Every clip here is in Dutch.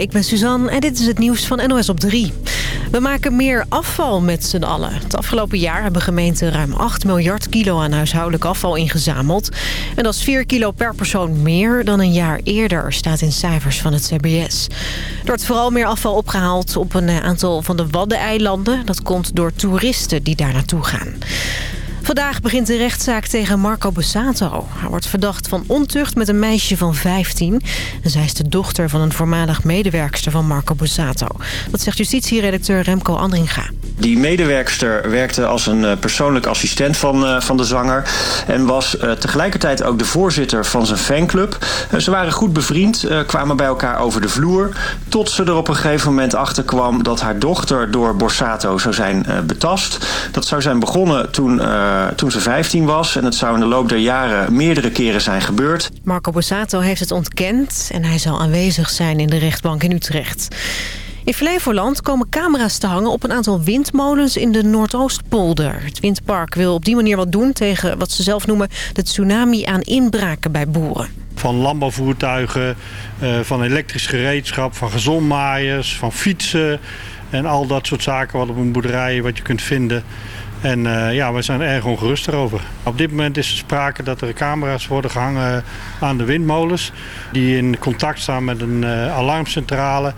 ik ben Suzanne en dit is het nieuws van NOS op 3. We maken meer afval met z'n allen. Het afgelopen jaar hebben gemeenten ruim 8 miljard kilo aan huishoudelijk afval ingezameld. En dat is 4 kilo per persoon meer dan een jaar eerder, staat in cijfers van het CBS. Er wordt vooral meer afval opgehaald op een aantal van de Waddeneilanden. Dat komt door toeristen die daar naartoe gaan. Vandaag begint de rechtszaak tegen Marco Bussato. Hij wordt verdacht van ontucht met een meisje van 15. En zij is de dochter van een voormalig medewerkster van Marco Bussato. Dat zegt justitieredacteur Remco Andringa. Die medewerkster werkte als een eh, persoonlijk assistent van, uh, van de zanger... en was uh, tegelijkertijd ook de voorzitter van zijn fanclub. ze waren goed bevriend, kwamen bij elkaar over de vloer... tot ze er op een gegeven moment achter kwam dat haar dochter door Borsato zou zijn betast. Dat zou zijn begonnen toen toen ze 15 was. En het zou in de loop der jaren meerdere keren zijn gebeurd. Marco Borsato heeft het ontkend en hij zal aanwezig zijn in de rechtbank in Utrecht. In Flevoland komen camera's te hangen op een aantal windmolens in de Noordoostpolder. Het windpark wil op die manier wat doen tegen wat ze zelf noemen de tsunami aan inbraken bij boeren. Van landbouwvoertuigen, eh, van elektrisch gereedschap, van gezondmaaiers, van fietsen en al dat soort zaken wat op een boerderij wat je kunt vinden. En uh, ja, we zijn erg ongerust erover. Op dit moment is er sprake dat er camera's worden gehangen aan de windmolens... die in contact staan met een uh, alarmcentrale...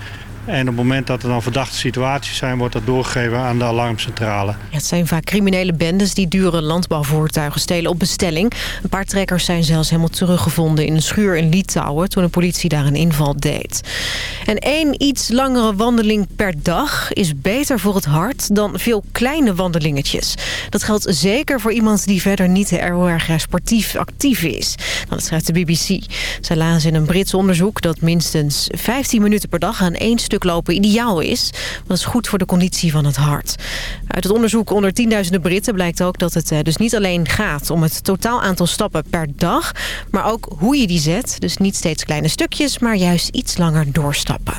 En op het moment dat er dan verdachte situaties zijn... wordt dat doorgegeven aan de alarmcentrale. Het zijn vaak criminele bendes die dure landbouwvoertuigen stelen op bestelling. Een paar trekkers zijn zelfs helemaal teruggevonden in een schuur in Litouwen... toen de politie daar een inval deed. En één iets langere wandeling per dag is beter voor het hart... dan veel kleine wandelingetjes. Dat geldt zeker voor iemand die verder niet heel erg sportief actief is. Dat schrijft de BBC. Zij lazen in een Brits onderzoek dat minstens 15 minuten per dag aan één stuk lopen ideaal is. Dat is goed voor de conditie van het hart. Uit het onderzoek onder tienduizenden Britten blijkt ook dat het eh, dus niet alleen gaat om het totaal aantal stappen per dag, maar ook hoe je die zet. Dus niet steeds kleine stukjes, maar juist iets langer doorstappen.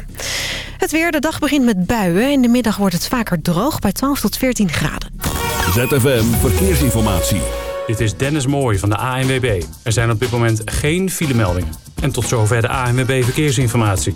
Het weer, de dag begint met buien. In de middag wordt het vaker droog bij 12 tot 14 graden. ZFM Verkeersinformatie. Dit is Dennis Mooij van de ANWB. Er zijn op dit moment geen filemeldingen. En tot zover de ANWB Verkeersinformatie.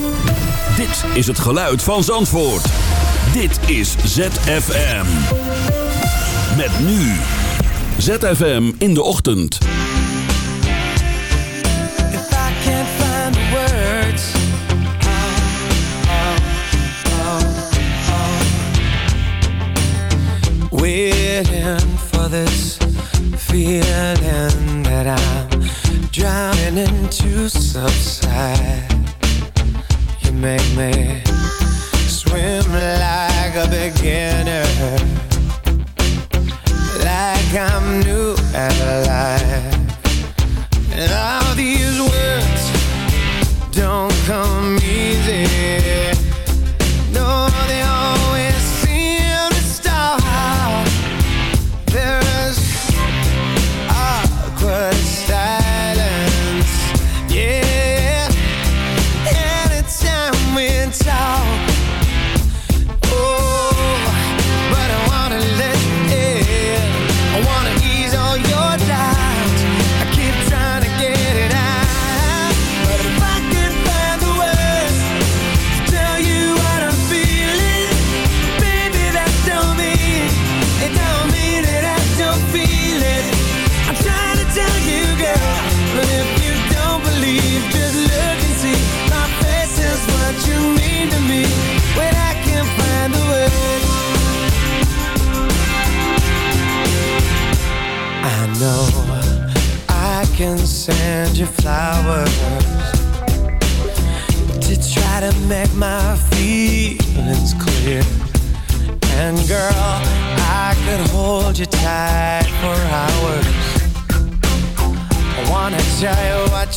Dit is het geluid van Zandvoort. Dit is ZFM. Met nu. ZFM in de ochtend. I can't find words. Waiting for this feeling that I'm drowning into subside. Make me swim like a beginner, like I'm new at life. And all these words don't come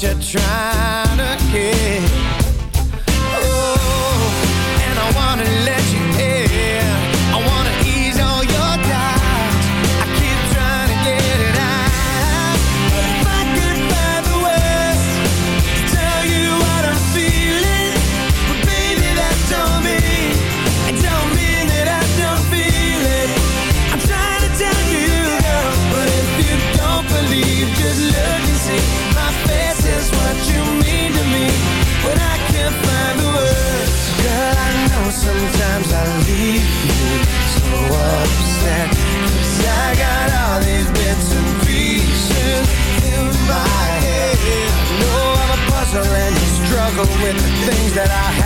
you're trying to get I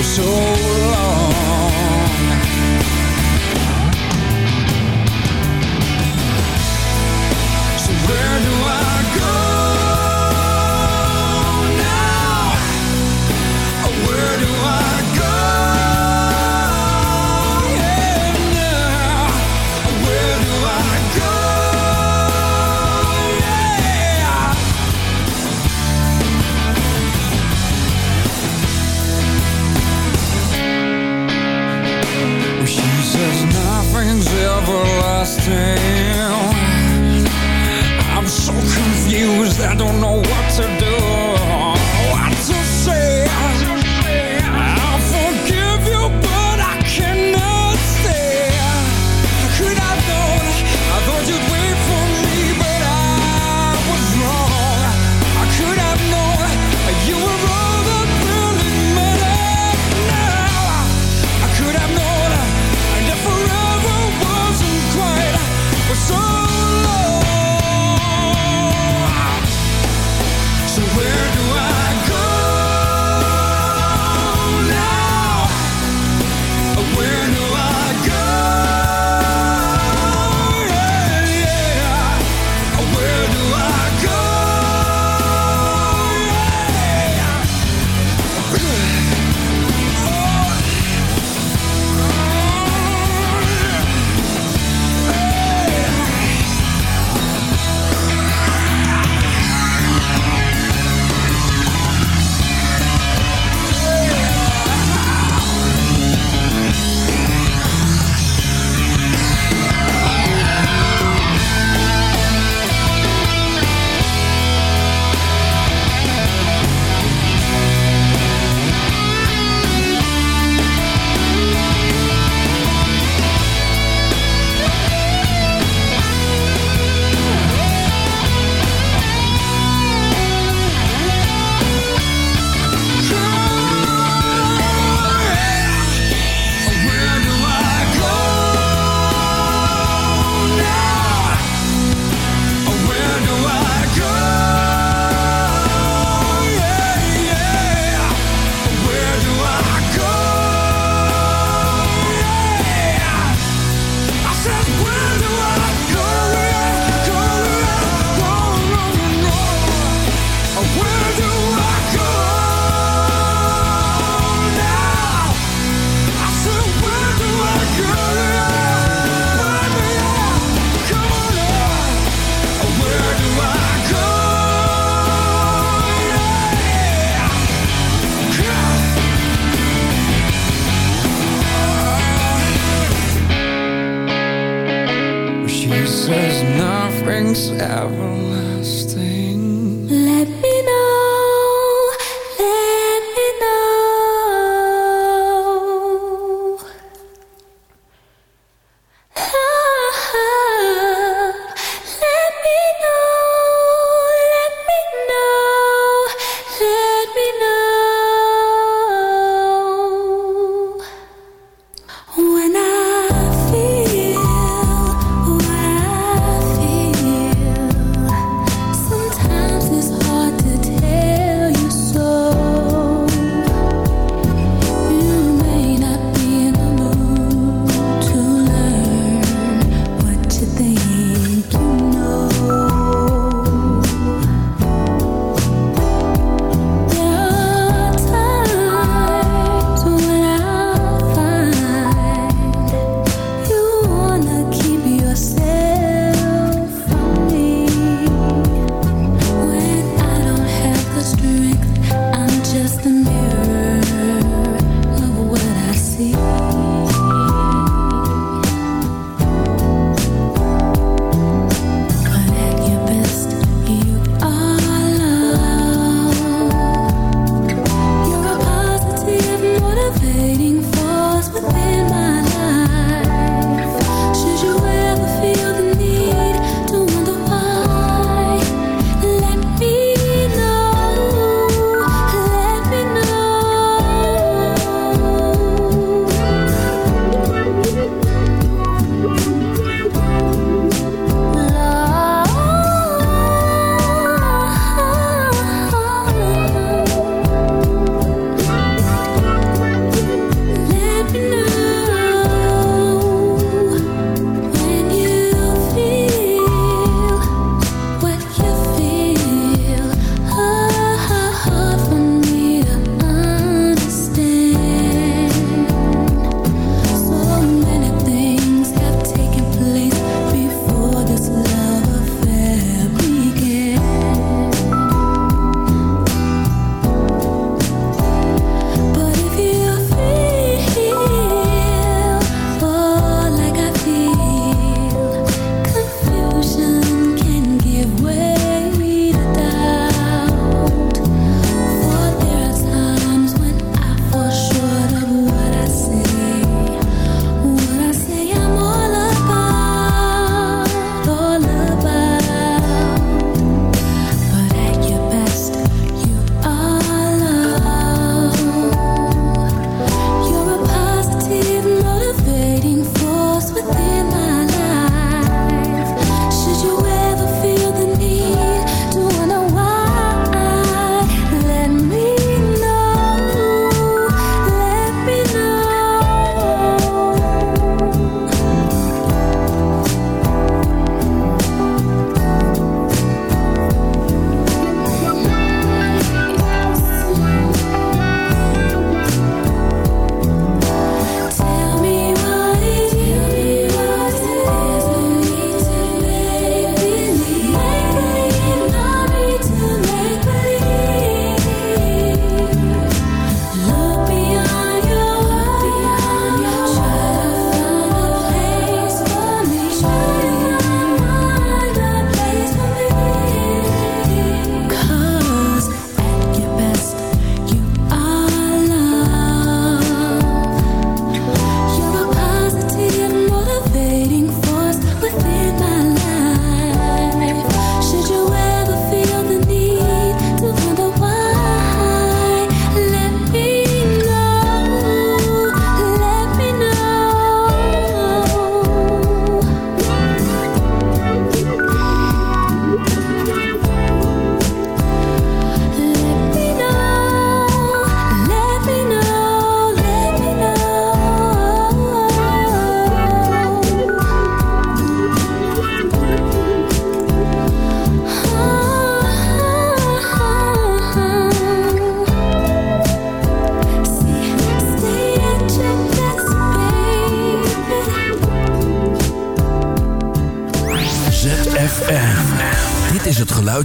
for so long?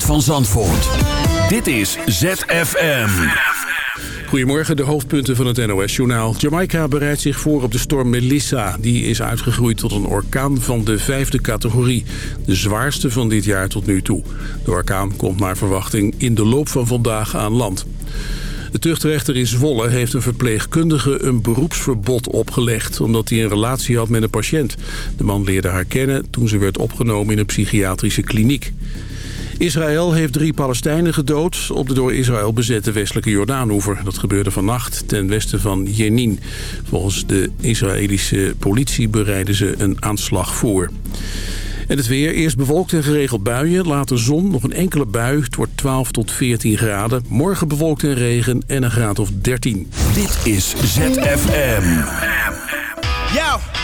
Van Zandvoort. Dit is ZFM. Goedemorgen, de hoofdpunten van het NOS-journaal. Jamaica bereidt zich voor op de storm Melissa. Die is uitgegroeid tot een orkaan van de vijfde categorie. De zwaarste van dit jaar tot nu toe. De orkaan komt naar verwachting in de loop van vandaag aan land. De tuchtrechter in Zwolle heeft een verpleegkundige een beroepsverbod opgelegd... omdat hij een relatie had met een patiënt. De man leerde haar kennen toen ze werd opgenomen in een psychiatrische kliniek. Israël heeft drie Palestijnen gedood op de door Israël bezette westelijke Jordaanoever. Dat gebeurde vannacht ten westen van Jenin. Volgens de Israëlische politie bereiden ze een aanslag voor. En het weer, eerst bewolkt en geregeld buien, later zon, nog een enkele bui. Het wordt 12 tot 14 graden. Morgen bewolkt en regen en een graad of 13. Dit is ZFM. Yo,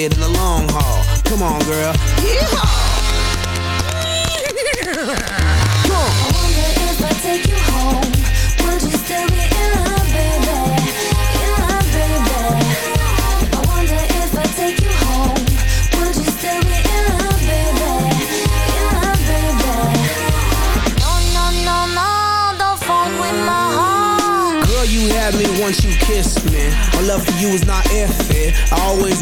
Interested in the long haul. Come on, girl.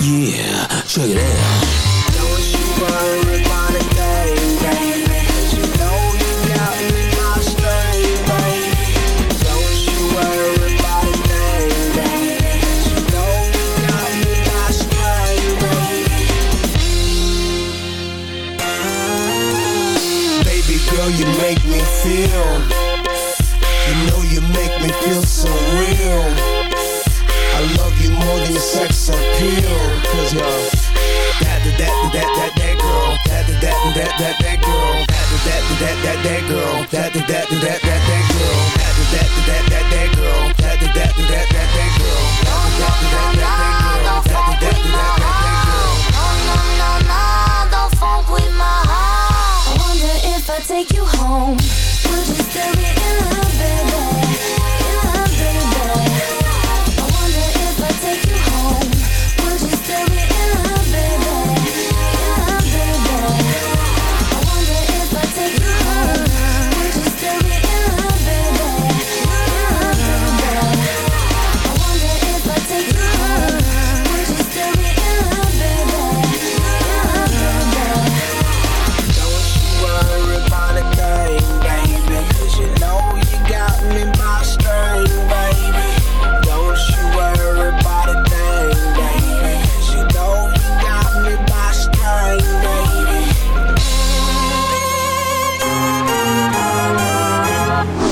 yeah, check it out. Don't you worry about you know you got me. Don't you worry about you know you got me. Baby girl, you make me feel. You know you make me feel so real. More than sex appeal. Cause you're that, that, that, that, that, that girl. That, that, that, that, that, that girl. That, that, that, that, that girl. That, that, that, that, that, that girl. That, that, that, that, that girl. That, that, that, that, that, that girl. That, that, that, that, that girl. That, that, that, that, that, girl. No, no, no, no, don't funk with my heart. I wonder if I take you home, would you still be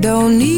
Don't need